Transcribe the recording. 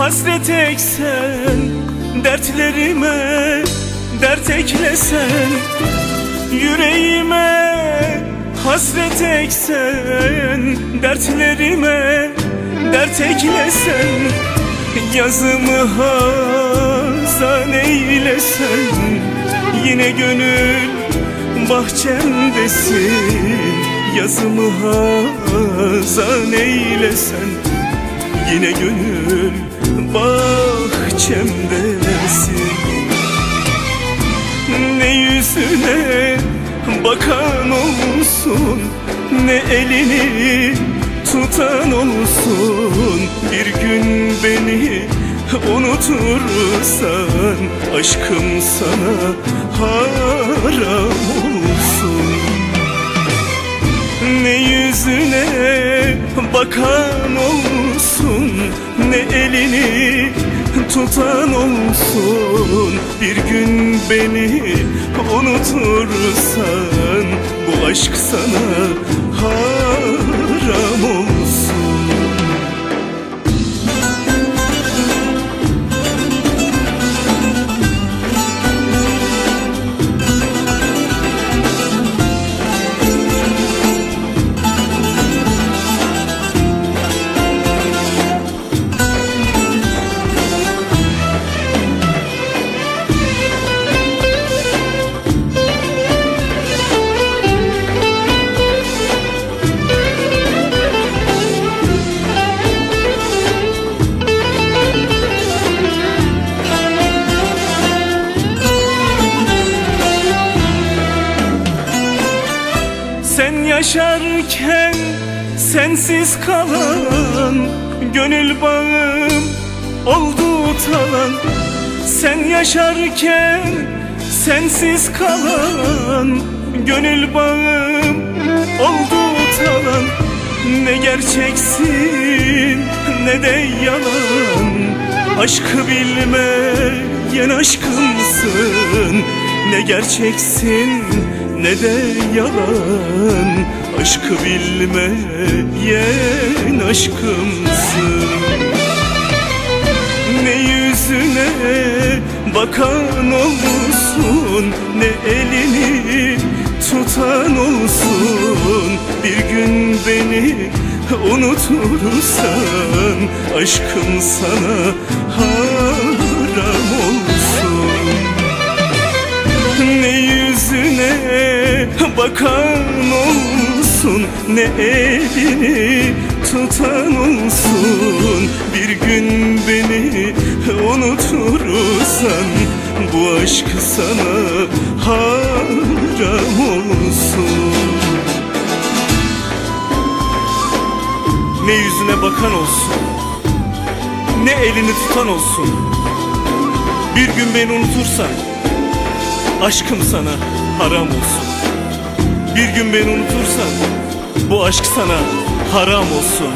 hasret eksen Dertlerime dert eklesen. Yüreğime hasret eksen Dertlerime dert eklesen. Yazımı hazan eylesen Yine gönül bahçemdesin. Yazımı hazan eylesen Yine gönül bahçemdesin Ne yüzüne bakan olsun Ne elini tutan olsun. Bir gün beni unutursan Aşkım sana haram olsun. Ne yüzüne bakan olsun elini tutan olsun. Bir gün beni unutursan Bu aşk sana Sen yaşarken sensiz kalan Gönül bağım oldu talan Sen yaşarken sensiz kalan Gönül bağım oldu talan Ne gerçeksin ne de yalan. Aşkı bilmeyen aşkımsın. Ne gerçeksin ne de yalan. Aşkı bilmeyen aşkımsın. Ne yüzüne bakan olsun Ne elini tutan olsun. Bir gün beni unutursan Aşkım sana haram bakan olsun Ne elini tutan olsun. Bir gün beni unutursan Bu aşk sana haram olsun. Ne yüzüne bakan olsun Ne elini tutan olsun. Bir gün beni unutursan Aşkım sana haram olsun Bir gün beni unutursan Bu aşk sana haram olsun